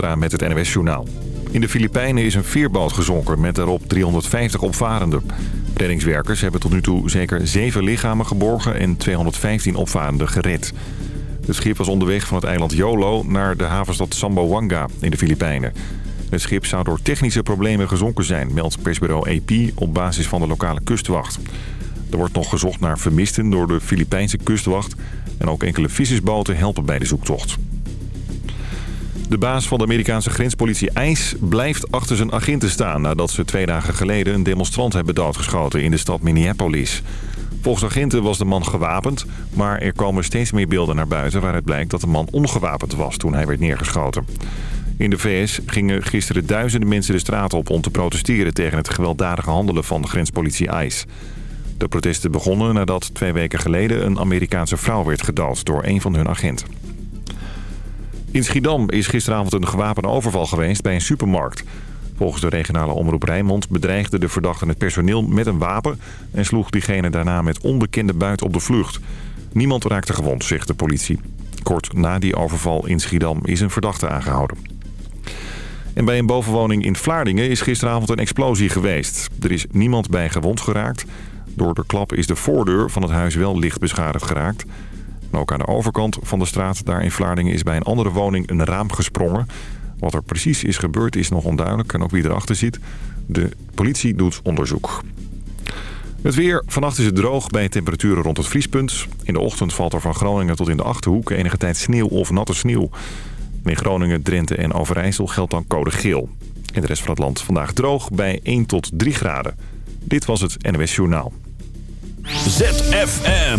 met het NWS-journaal. In de Filipijnen is een veerboot gezonken met daarop 350 opvarenden. Reddingswerkers hebben tot nu toe zeker 7 lichamen geborgen en 215 opvarenden gered. Het schip was onderweg van het eiland Jolo naar de havenstad Samboanga in de Filipijnen. Het schip zou door technische problemen gezonken zijn, meldt persbureau AP op basis van de lokale kustwacht. Er wordt nog gezocht naar vermisten door de Filipijnse kustwacht en ook enkele vissersboten helpen bij de zoektocht. De baas van de Amerikaanse grenspolitie ICE blijft achter zijn agenten staan... nadat ze twee dagen geleden een demonstrant hebben doodgeschoten in de stad Minneapolis. Volgens agenten was de man gewapend, maar er komen steeds meer beelden naar buiten... waaruit blijkt dat de man ongewapend was toen hij werd neergeschoten. In de VS gingen gisteren duizenden mensen de straat op om te protesteren... tegen het gewelddadige handelen van de grenspolitie ICE. De protesten begonnen nadat twee weken geleden een Amerikaanse vrouw werd gedood door een van hun agenten. In Schiedam is gisteravond een gewapende overval geweest bij een supermarkt. Volgens de regionale omroep Rijnmond bedreigde de verdachte het personeel met een wapen... en sloeg diegene daarna met onbekende buit op de vlucht. Niemand raakte gewond, zegt de politie. Kort na die overval in Schiedam is een verdachte aangehouden. En bij een bovenwoning in Vlaardingen is gisteravond een explosie geweest. Er is niemand bij gewond geraakt. Door de klap is de voordeur van het huis wel licht beschadigd geraakt ook aan de overkant van de straat, daar in Vlaardingen, is bij een andere woning een raam gesprongen. Wat er precies is gebeurd is nog onduidelijk en ook wie erachter zit. De politie doet onderzoek. Het weer. Vannacht is het droog bij temperaturen rond het vriespunt. In de ochtend valt er van Groningen tot in de Achterhoek enige tijd sneeuw of natte sneeuw. In Groningen, Drenthe en Overijssel geldt dan code geel. In de rest van het land vandaag droog bij 1 tot 3 graden. Dit was het NWS Journaal. ZFM.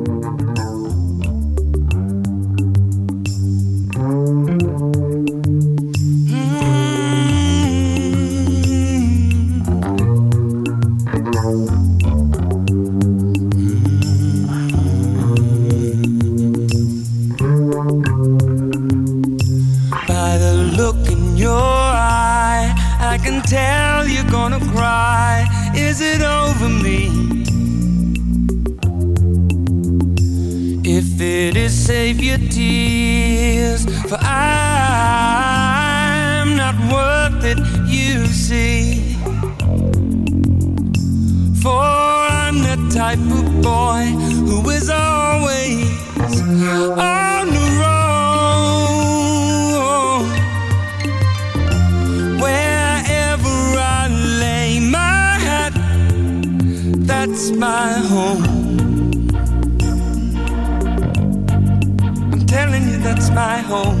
Save your my home.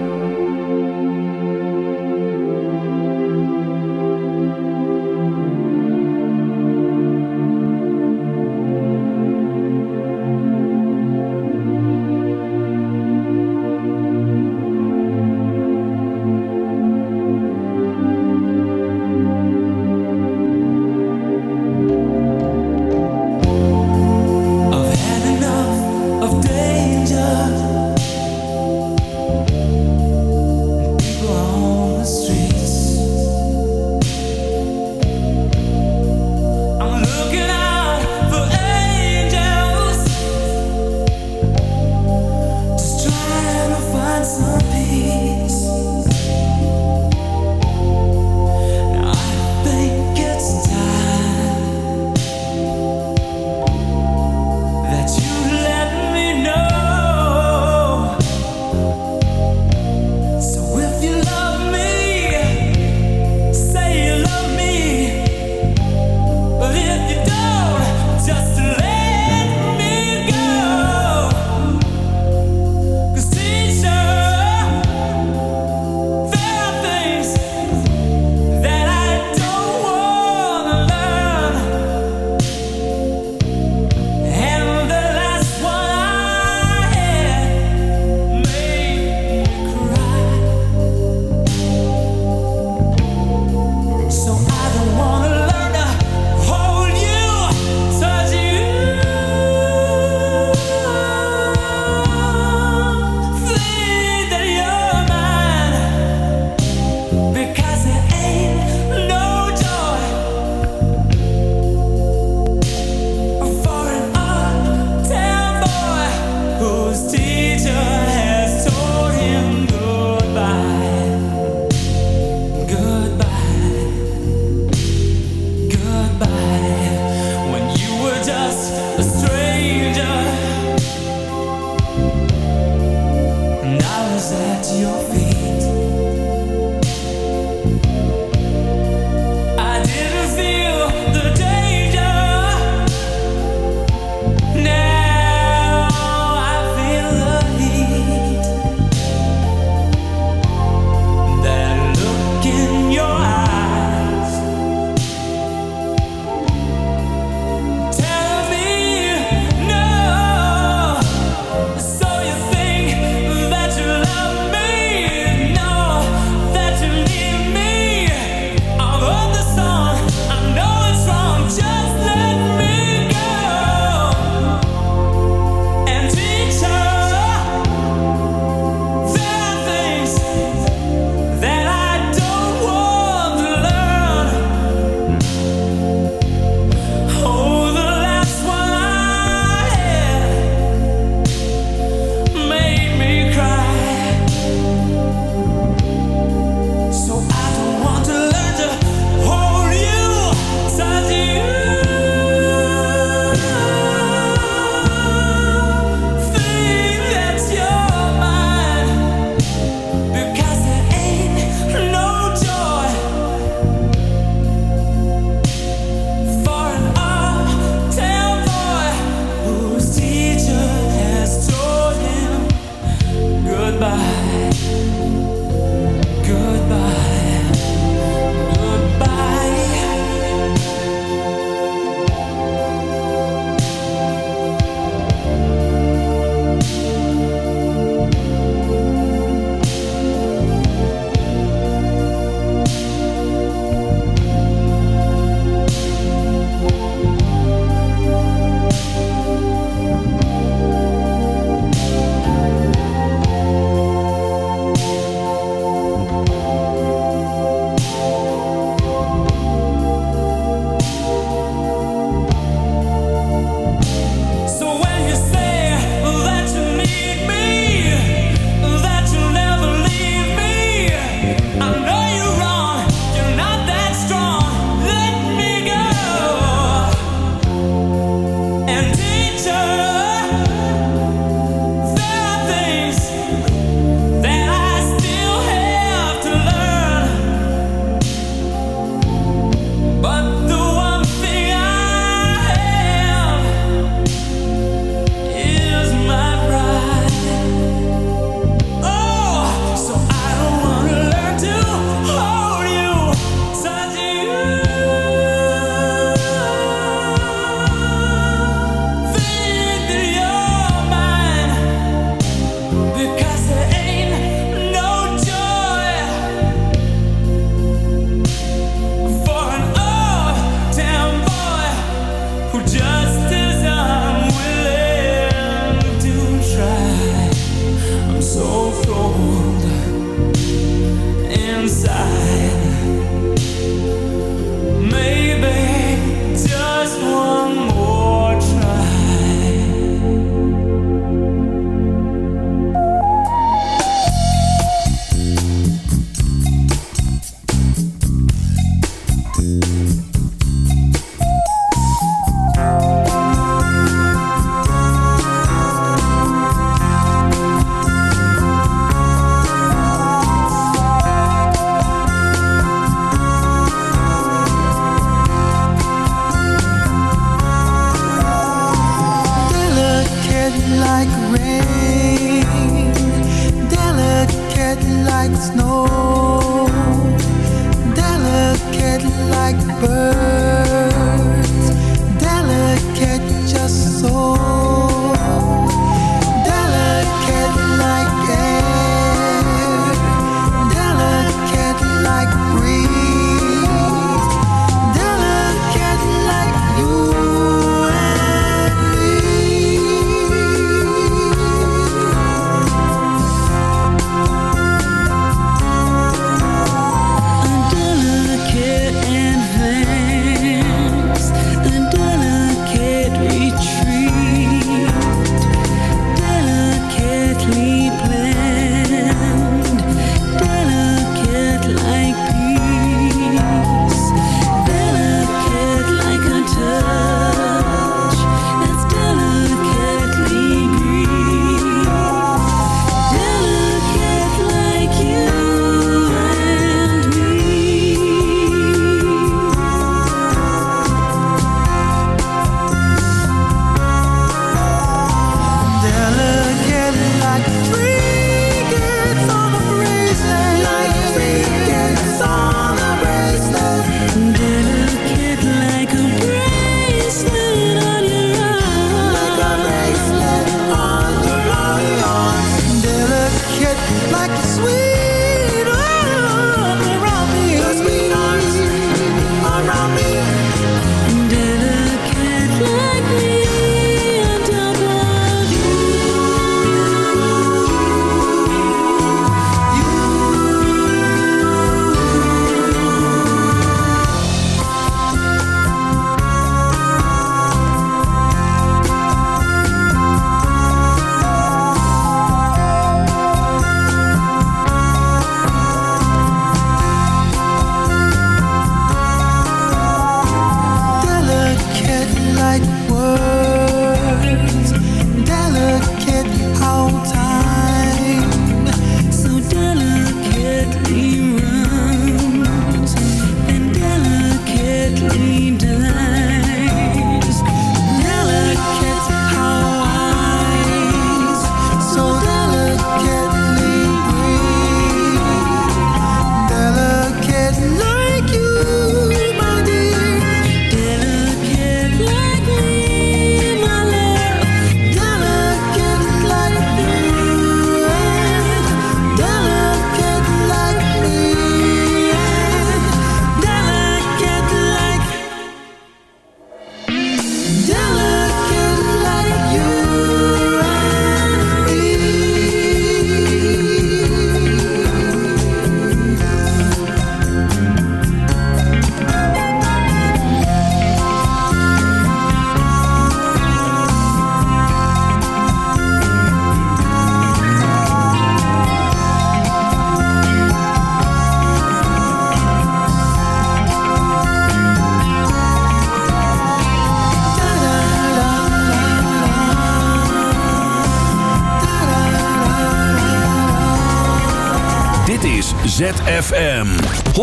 ZFM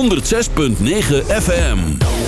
106.9 FM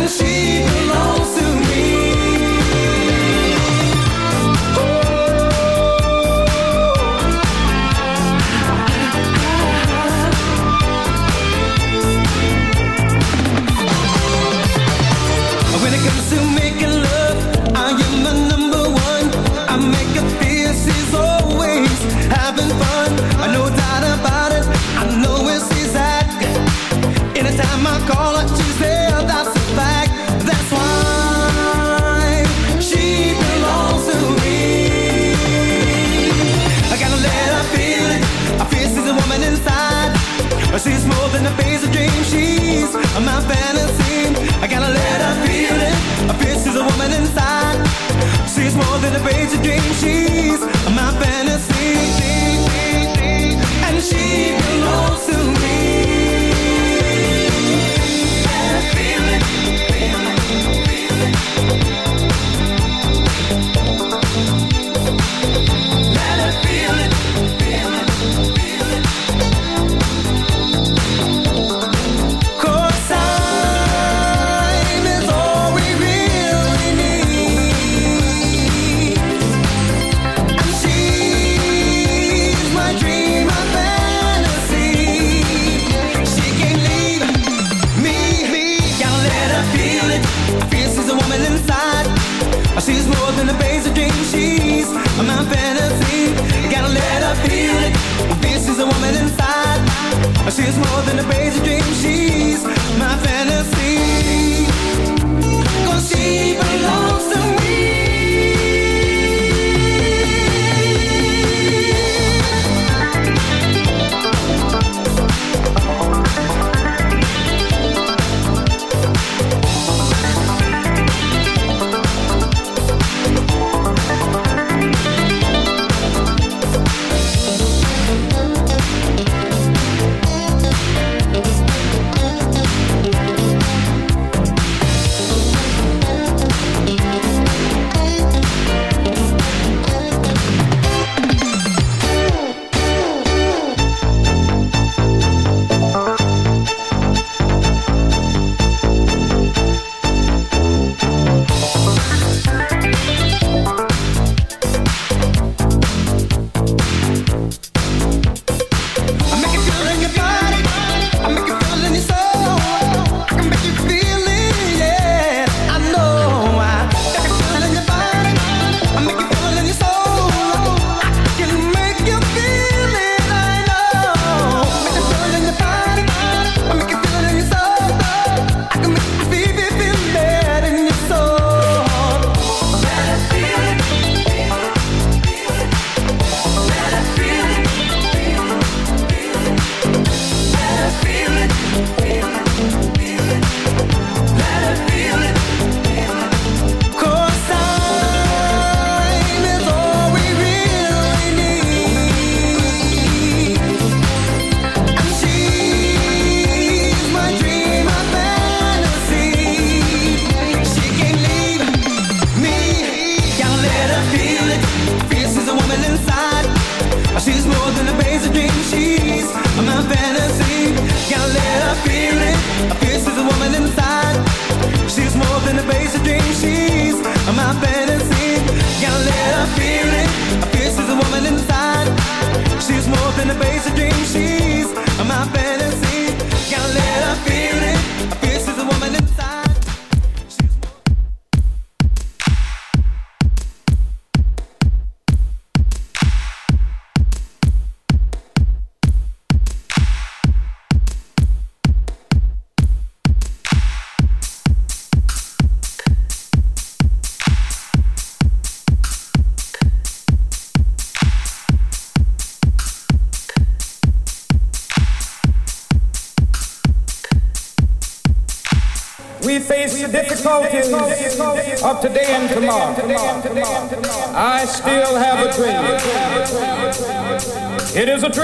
And she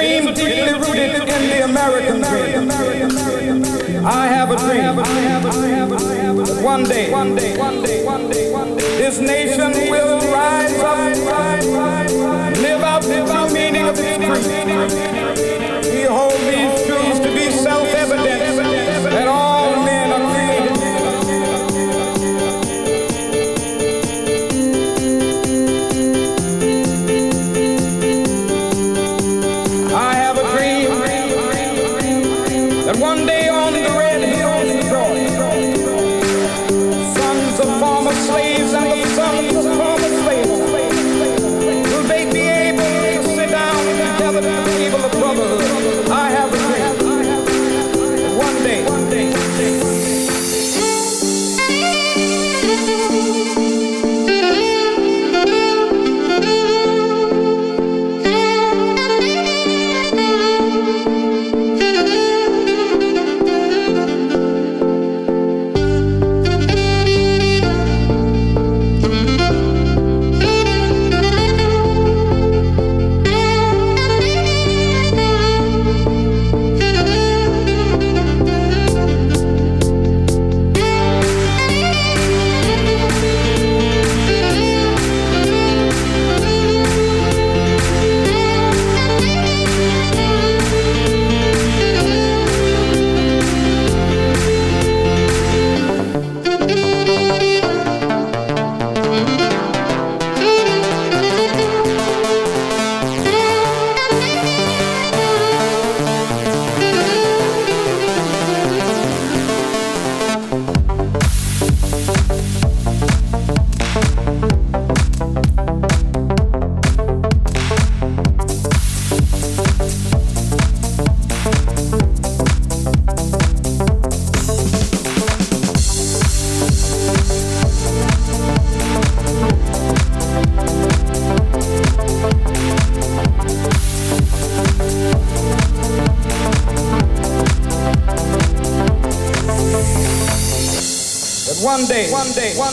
dream team.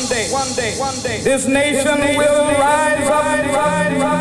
one day, one day, one day, this nation, this nation will rise, rise rise, rise, rise.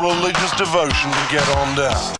Religious devotion to get on down.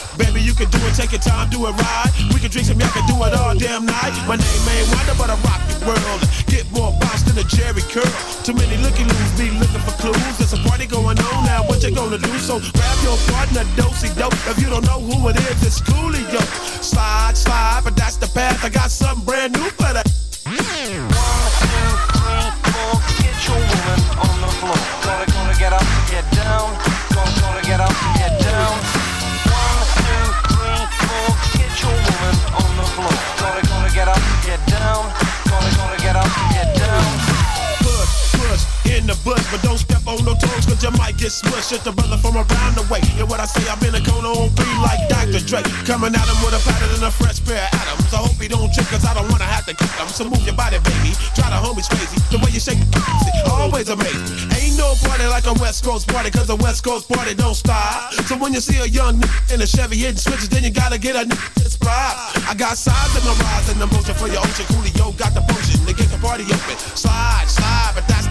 Baby, you can do it, take your time, do it right. We can drink some, y'all can do it all damn night. My name ain't Wonder, but I rock the world. Get more bounce than a Jheri curl. Too many looky loos be looking for clues. There's a party going on now, what you gonna do? So grab your partner, dosey dope. If you don't know who it is, it's Coolio. Slide, slide, but that's the path. I got something brand new for that. One, two, three, four. Get your woman on the floor. Gonna, gonna get up, get down. The bush, but don't step on no toes, cause you might get smushed. It's the brother from around the way. And what I say, I'm in a cone on three like Dr. Dre. Coming at him with a pattern and a fresh pair of atoms. I hope he don't trip, cause I don't wanna have to kick him. So move your body, baby. Try the homies crazy. The way you shake it, always amazing. Ain't no party like a West Coast party, cause a West Coast party don't stop. So when you see a young nigga in a Chevy hitting switches, then you gotta get a pride. I got size in my rise and the motion for your ocean. Coolio got the potion to get the party open. Slide, slide, but that's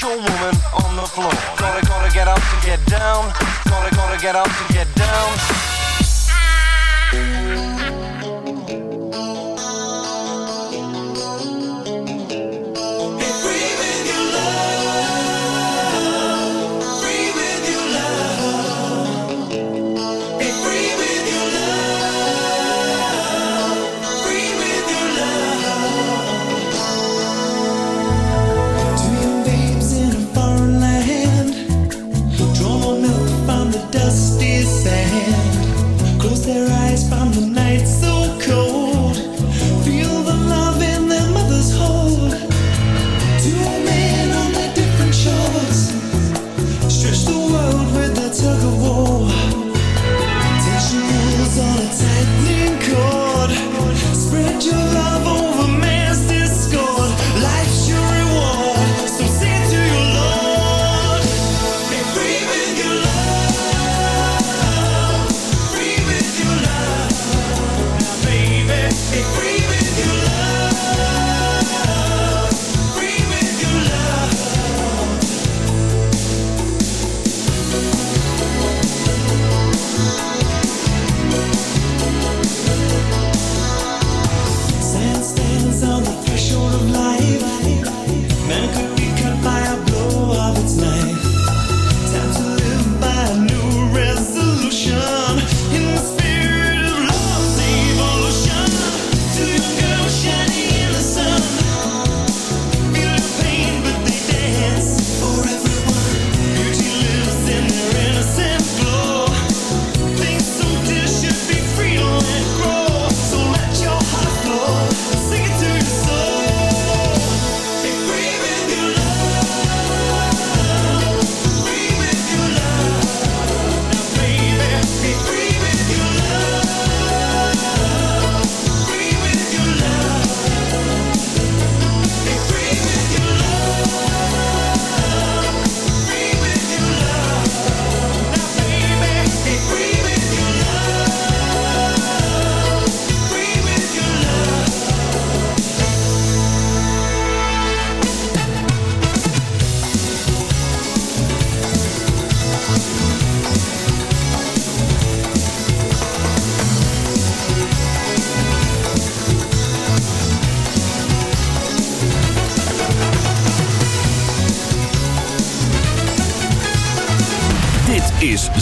One, two, three, four. Get your woman on the floor. Gonna, gonna get up to get down. Gonna, gonna get up to get down.